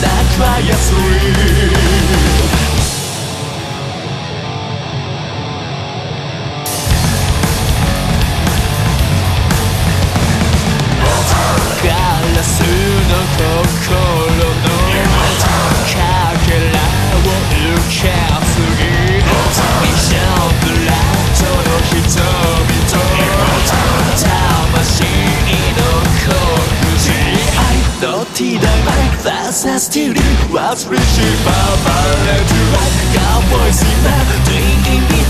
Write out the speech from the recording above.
that T-Direct as STD That's Richie Baba Let you rock Cowboys in there Ding